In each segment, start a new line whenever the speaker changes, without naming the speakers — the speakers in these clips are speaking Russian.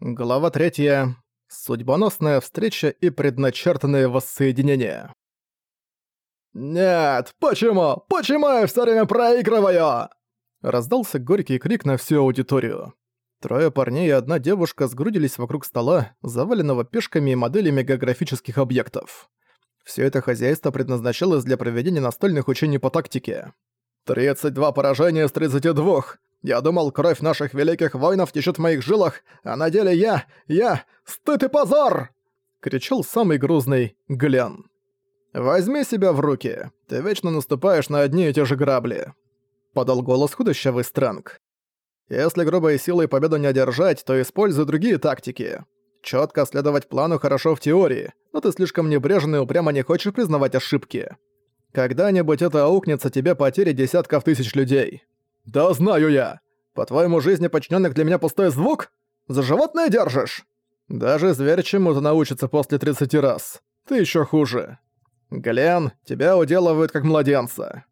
Глава 3. Судьбоносная встреча и предначертанное воссоединение.
«Нет! Почему? Почему я все время проигрываю?»
Раздался горький крик на всю аудиторию. Трое парней и одна девушка сгрудились вокруг стола, заваленного пешками и моделями географических объектов. Все это хозяйство предназначалось для проведения настольных учений по тактике. «32 поражения из 32! Я думал, кровь наших великих воинов течет в моих жилах, а на деле я, я, стыд и позор!» Кричал самый грузный Глен. «Возьми себя в руки, ты вечно наступаешь на одни и те же грабли», — подал голос худощавый Странг. «Если грубой силой победу не одержать, то используй другие тактики. Четко следовать плану хорошо в теории, но ты слишком небрежный и упрямо не хочешь признавать ошибки. Когда-нибудь это аукнется тебе потери десятков тысяч людей. «Да знаю я! По-твоему, жизни подчиненных для меня пустой звук? За животное держишь?» «Даже зверь чему-то научится после 30 раз. Ты еще хуже. Глен, тебя уделывают как младенца».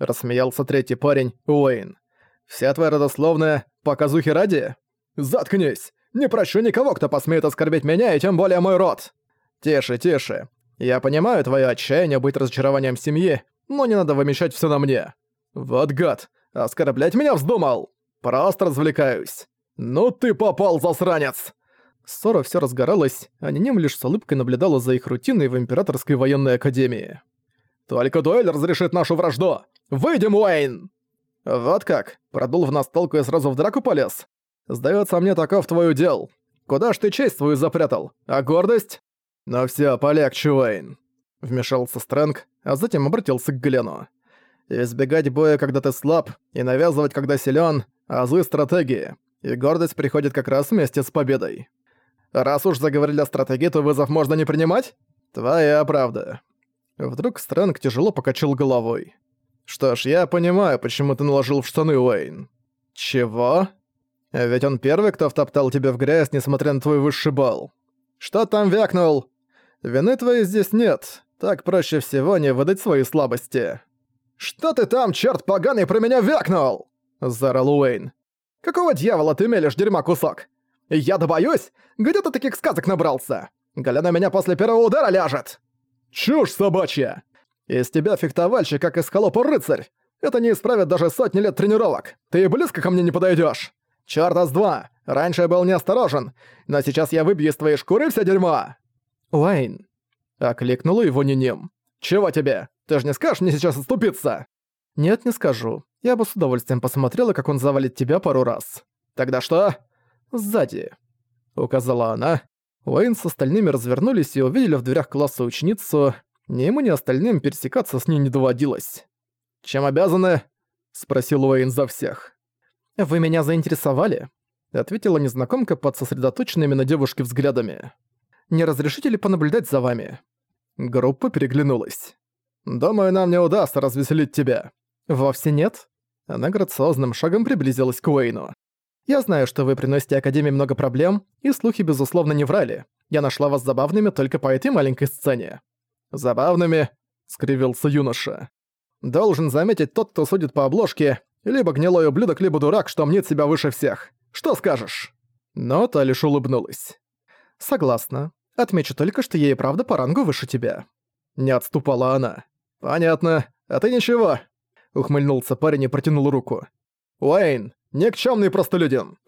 Рассмеялся третий парень, Уэйн. «Вся твоя родословная показухи ради?» «Заткнись! Не прощу никого, кто посмеет оскорбить меня и тем более мой род!» «Тише, тише. Я понимаю твое отчаяние быть разочарованием семьи, но не надо вымещать все на мне. Вот гад, Оскорблять меня вздумал? Просто развлекаюсь. Ну ты попал, засранец!» Ссора все разгоралась, а Ниним лишь с улыбкой наблюдала за их рутиной в Императорской военной академии. «Только дуэль разрешит нашу вражду! Выйдем, Уэйн!» «Вот как? Продул в настолку и сразу в драку полез? Сдается мне таков твой удел. Куда ж ты честь свою запрятал? А гордость?» «Ну всё, полегче, Уэйн!» Вмешался Стрэнг, а затем обратился к Глену избегать боя, когда ты слаб, и навязывать, когда силен, азы стратегии. И гордость приходит как раз вместе с победой. Раз уж заговорили о стратегии, то вызов можно не принимать? Твоя правда. Вдруг Стрэнг тяжело покачал головой. Что ж, я понимаю, почему ты наложил в штаны, Уэйн. Чего? Ведь он первый, кто втоптал тебя в грязь, несмотря на твой высший балл. Что там вякнул? Вины твоей здесь нет. Так проще всего не выдать свои слабости. «Что ты там, черт поганый, про меня вякнул?» – заорал Уэйн. «Какого дьявола ты мелешь, дерьма кусок? Я-то? Где ты таких сказок набрался? Галя меня после первого удара ляжет!» «Чушь собачья! Из тебя фехтовальщик, как из холопа рыцарь! Это не исправит даже сотни лет тренировок! Ты и близко ко мне не подойдешь. Чёрта с два! Раньше я был неосторожен, но сейчас я выбью из твоей шкуры все дерьмо!» «Уэйн!» – окликнула его Ниним. «Чего тебе? Ты же не скажешь мне сейчас отступиться?» «Нет, не скажу. Я бы с удовольствием посмотрела, как он завалит тебя пару раз». «Тогда что?» «Сзади», — указала она. Уэйн с остальными развернулись и увидели в дверях класса ученицу. Ни ему, ни остальным пересекаться с ней не доводилось. «Чем обязаны?» — спросил Уэйн за всех. «Вы меня заинтересовали?» — ответила незнакомка под сосредоточенными на девушке взглядами. «Не разрешите ли понаблюдать за вами?» Группа переглянулась. «Думаю, нам не удастся развеселить тебя». «Вовсе нет». Она грациозным шагом приблизилась к Уэйну. «Я знаю, что вы приносите Академии много проблем, и слухи, безусловно, не врали. Я нашла вас забавными только по этой маленькой сцене». «Забавными?» — скривился юноша. «Должен заметить тот, кто судит по обложке, либо гнилой ублюдок, либо дурак, что мнит себя выше всех. Что скажешь?» Но та лишь улыбнулась. «Согласна. Отмечу только, что ей правда по рангу выше тебя». Не отступала она. «Понятно. А ты ничего?» Ухмыльнулся парень и протянул руку. «Уэйн, никчёмный простолюдин!»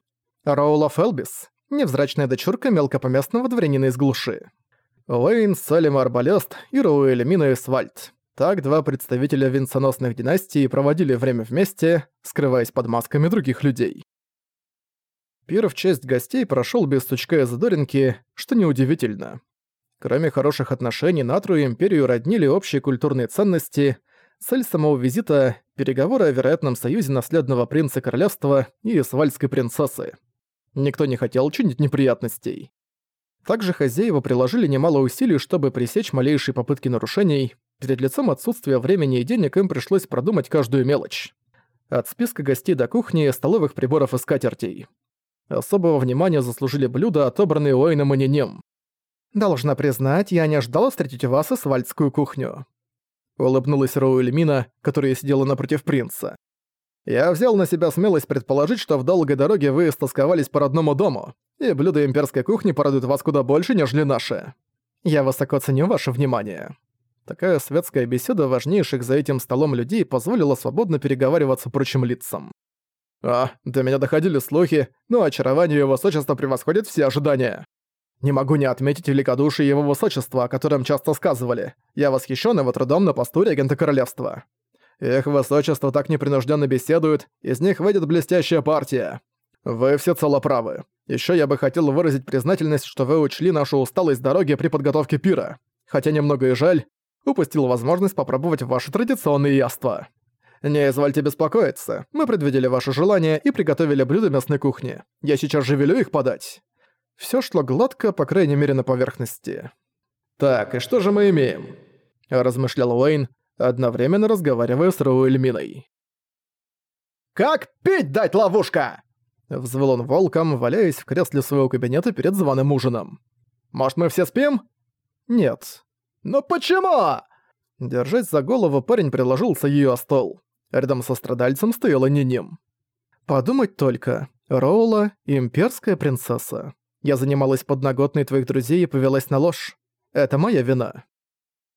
Роула Фелбис, невзрачная дочурка мелкопоместного дворянина из глуши. Уэйн, Салим Арбалест и Роуэль Мина Эсвальд. Так два представителя венценосных династий проводили время вместе, скрываясь под масками других людей. Пир в честь гостей прошел без стучка и задоринки, что неудивительно. Кроме хороших отношений, Натру и Империю роднили общие культурные ценности, цель самого визита – переговоры о вероятном союзе наследного принца королевства и свальской принцессы. Никто не хотел чинить неприятностей. Также хозяева приложили немало усилий, чтобы пресечь малейшие попытки нарушений. Перед лицом отсутствия времени и денег им пришлось продумать каждую мелочь. От списка гостей до кухни, столовых приборов и скатертей. Особого внимания заслужили блюда, отобранные Уэйном и Нинем. «Должна признать, я не ожидала встретить у вас асфальтскую кухню». Улыбнулась Роуэль Мина, которая сидела напротив принца. «Я взял на себя смелость предположить, что в долгой дороге вы истосковались по родному дому. и блюда имперской кухни порадуют вас куда больше, нежели наши. Я высоко ценю ваше внимание». Такая светская беседа важнейших за этим столом людей позволила свободно переговариваться прочим лицам. «А, до меня доходили слухи, но очарование его высочества превосходит все ожидания. Не могу не отметить великодушие его высочества, о котором часто сказывали. Я восхищен его трудом на посту регента королевства. Их высочество так непринужденно беседуют, из них выйдет блестящая партия. Вы все правы. Еще я бы хотел выразить признательность, что вы учли нашу усталость дороги при подготовке пира. Хотя немного и жаль, упустил возможность попробовать ваши традиционные яства. Не извольте беспокоиться, мы предвидели ваше желание и приготовили блюда местной кухни. Я сейчас же велю их подать. Все шло гладко, по крайней мере на поверхности. «Так, и что же мы имеем?» – размышлял Уэйн, одновременно разговаривая с Роуэль Миной.
«Как пить дать ловушка?»
Взвыл он волком, валяясь в кресле своего кабинета перед званым ужином.
«Может, мы все спим?»
«Нет».
«Но почему?»
Держась за голову, парень приложился её о стол. Рядом со страдальцем стояла Ниним. «Подумать только. Роула — имперская принцесса. Я занималась подноготной твоих друзей и повелась на ложь. Это моя вина».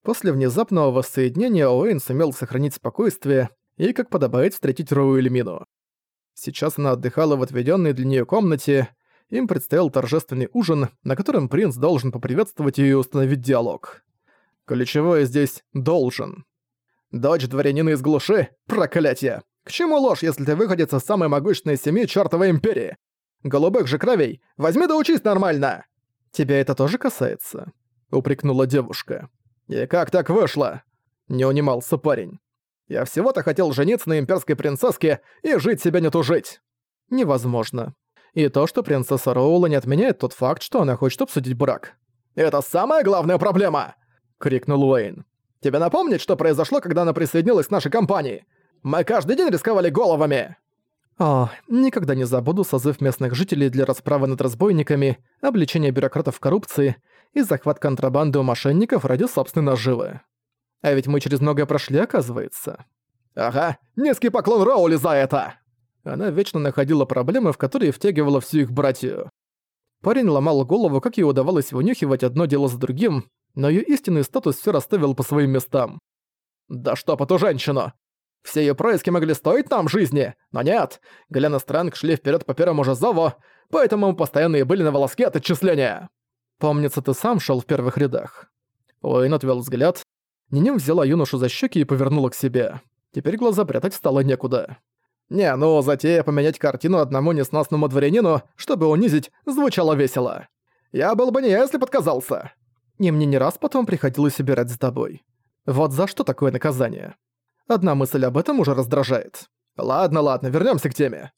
После внезапного воссоединения Уэйн сумел сохранить спокойствие и, как подобает, встретить Роу Эльмину. Сейчас она отдыхала в отведенной для нее комнате, им предстоял торжественный ужин, на котором принц должен поприветствовать ее и установить диалог. Ключевое здесь «должен». «Дочь дворянина из глуши? Проклятие! К чему ложь, если ты выходец из самой могущественной семьи чертовой империи? Голубых же кровей! Возьми да учись нормально!» «Тебя это тоже касается?» — упрекнула девушка. «И как так вышло?» — не унимался парень. «Я всего-то хотел жениться на имперской принцесске и жить себя не тужить». «Невозможно. И то, что принцесса Роула не отменяет тот факт, что она хочет обсудить брак».
«Это самая главная проблема!» — крикнул Уэйн. «Тебе напомнить, что произошло, когда она присоединилась к нашей компании? Мы каждый день рисковали головами!»
О, никогда не забуду созыв местных жителей для расправы над разбойниками, обличения бюрократов в коррупции и захват контрабанды у мошенников ради собственной наживы. А ведь мы через многое прошли, оказывается.
Ага, низкий поклон Роули за это!
Она вечно находила проблемы, в которые втягивала всю их братью. Парень ломал голову, как ей удавалось вынюхивать одно дело за другим, но ее истинный статус все расставил по своим местам.
«Да что по ту женщину! Все ее происки могли стоить нам жизни, но нет, Глен и Стрэнг шли вперед по первому же зову, поэтому мы постоянно и были на волоске от отчисления.
Помнится, ты сам шел в первых рядах. Уэйн отвел взгляд. Ниним взяла юношу за щеки и повернула к себе. Теперь глаза прятать стало некуда.
Не, ну затея поменять картину одному неснасному дворянину, чтобы унизить, звучало весело. Я был бы не я, если подказался.
И мне не раз потом приходилось убирать с тобой. Вот за что такое наказание? Одна мысль об этом уже раздражает.
Ладно, ладно, вернемся к теме.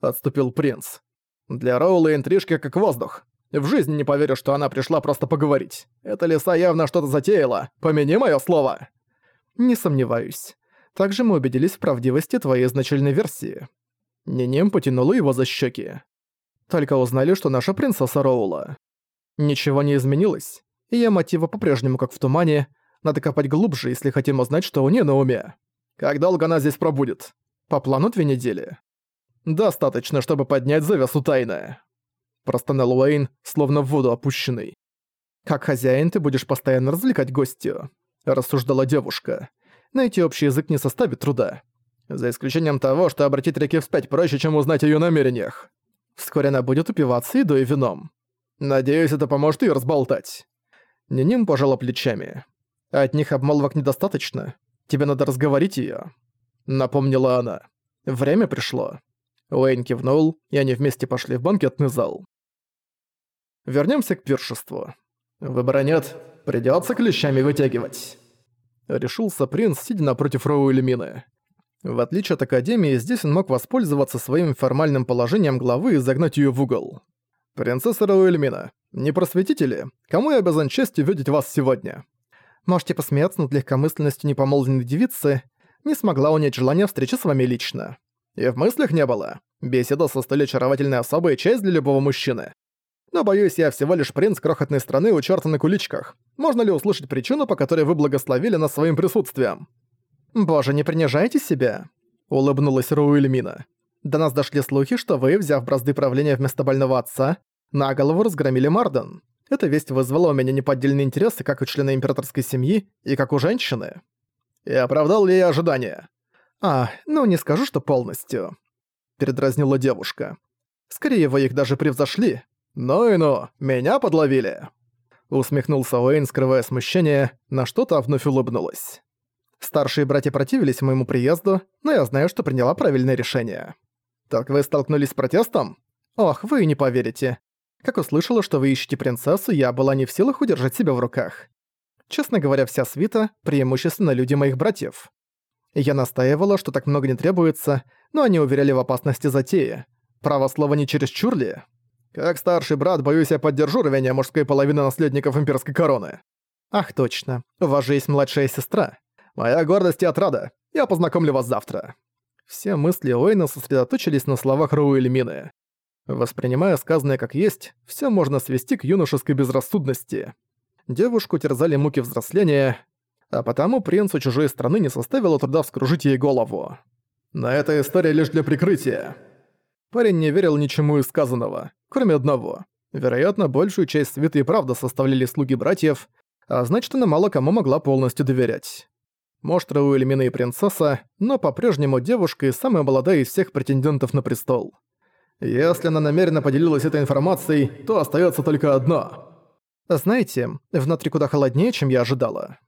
Отступил принц. Для Роула интрижки как воздух. В жизни не поверю, что она пришла просто поговорить. Эта лиса явно что-то затеяла. Помяни моё слово.
Не сомневаюсь. Также мы убедились в правдивости твоей изначальной версии. Ниним потянула его за щеки. Только узнали, что наша принцесса Роула. Ничего не изменилось. Её мотивы по-прежнему как в тумане. Надо копать глубже, если хотим узнать, что у нее на уме.
Как долго она здесь пробудет?
По плану две недели.
Достаточно, чтобы поднять завесу тайны.
Простонал Уэйн, словно в воду опущенный. Как хозяин ты будешь постоянно развлекать гостью, рассуждала девушка. Найти общий язык не составит труда.
За исключением того, что обратить реки вспять проще, чем узнать о её намерениях.
Вскоре она будет упиваться едой и вином.
Надеюсь, это поможет ей разболтать.
Ниним пожала плечами. От них обмолвок недостаточно. Тебе надо разговорить её», — напомнила она. «Время пришло». Уэйн кивнул, и они вместе пошли в банкетный зал. Вернёмся к пиршеству.
«Выбора нет, придётся клещами вытягивать», —
решился принц, сидя напротив Роуэля Мины. В отличие от Академии, здесь он мог воспользоваться своим формальным положением главы и загнать её в угол. «Принцесса Роуэльмина, не просветите ли? Кому я обязан честью видеть вас сегодня?» Можете посмеяться над легкомысленностью непомолвленной девицы, не смогла унять желание встречи с вами лично. И в мыслях не было. Беседа со столь очаровательной особой честь для любого мужчины. Но, боюсь, я всего лишь принц крохотной страны у чёрта на куличках. Можно ли услышать причину, по которой вы благословили нас своим присутствием? «Боже, не принижайте себя», — улыбнулась Руэльмина. «До нас дошли слухи, что вы, взяв бразды правления вместо больного отца, На голову разгромили Марден. Эта весть вызвала у меня неподдельные интересы как у члена императорской семьи и как у женщины. И оправдал ли я ожидания? А, ну не скажу, что полностью. Передразнила девушка. Скорее, вы их даже превзошли. Ну и ну, меня подловили. Усмехнулся Уэйн, скрывая смущение, на что-то вновь улыбнулась. Старшие братья противились моему приезду, но я знаю, что приняла правильное решение. Так вы столкнулись с протестом? Ох, вы не поверите. Как услышала, что вы ищете принцессу, я была не в силах удержать себя в руках. Честно говоря, вся свита – преимущественно люди моих братьев. Я настаивала, что так много не требуется, но они уверяли в опасности затеи. Право слова не чересчур ли? Как старший брат, боюсь, я поддержу рвение мужской половины наследников имперской короны. Ах, точно. У вас же есть младшая сестра. Моя гордость и отрада. Я познакомлю вас завтра. Все мысли Уэйна сосредоточились на словах Роуэль Мины. Воспринимая сказанное как есть, все можно свести к юношеской безрассудности. Девушку терзали муки взросления, а потому принцу чужой страны не составило труда вскружить ей голову. «На эта история лишь для прикрытия». Парень не верил ничему из сказанного, кроме одного. Вероятно, большую часть свиты и правда составляли слуги братьев, а значит, она мало кому могла полностью доверять. Может, Рауэльмина и принцесса, но по-прежнему девушка и самая молодая из всех претендентов на престол. Если она намеренно поделилась этой информацией, то остается только одно. Знаете, внутри куда холоднее, чем я ожидала.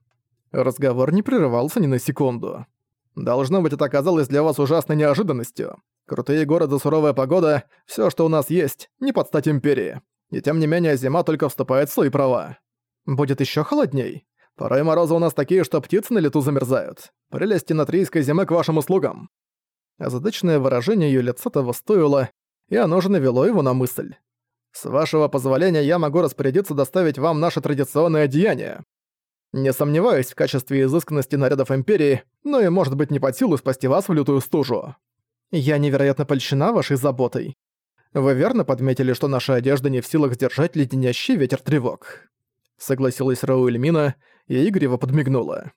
Разговор не прерывался ни на секунду. Должно быть, это оказалось для вас ужасной неожиданностью. Крутые города, суровая погода — все, что у нас есть, не под стать Империи. И тем не менее, зима только вступает в свои права. Будет еще холодней. Порой морозы у нас такие, что птицы на лету замерзают. Прелести натрийской зимы к вашим услугам. Озадаченное выражение ее лица того стоило, и оно же навело его на мысль. «С вашего позволения я могу распорядиться доставить вам наше традиционное одеяние. Не сомневаюсь в качестве изысканности нарядов Империи, но и может быть не под силу спасти вас в лютую стужу. Я невероятно польщена вашей заботой. Вы верно подметили, что наша одежда не в силах сдержать леденящий ветер тревог?» Согласилась Рауэль Мина и игриво подмигнула.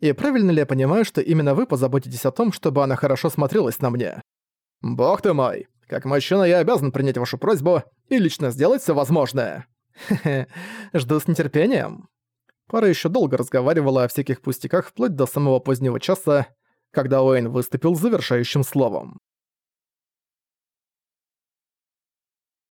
«И правильно ли я понимаю, что именно вы позаботитесь о том, чтобы она хорошо смотрелась на мне?» «Бог ты мой! Как мужчина я обязан принять вашу просьбу и лично сделать все возможное. Хе-хе, жду с нетерпением. Пара еще долго разговаривала о всяких пустяках вплоть до самого позднего часа, когда Уэйн выступил завершающим словом.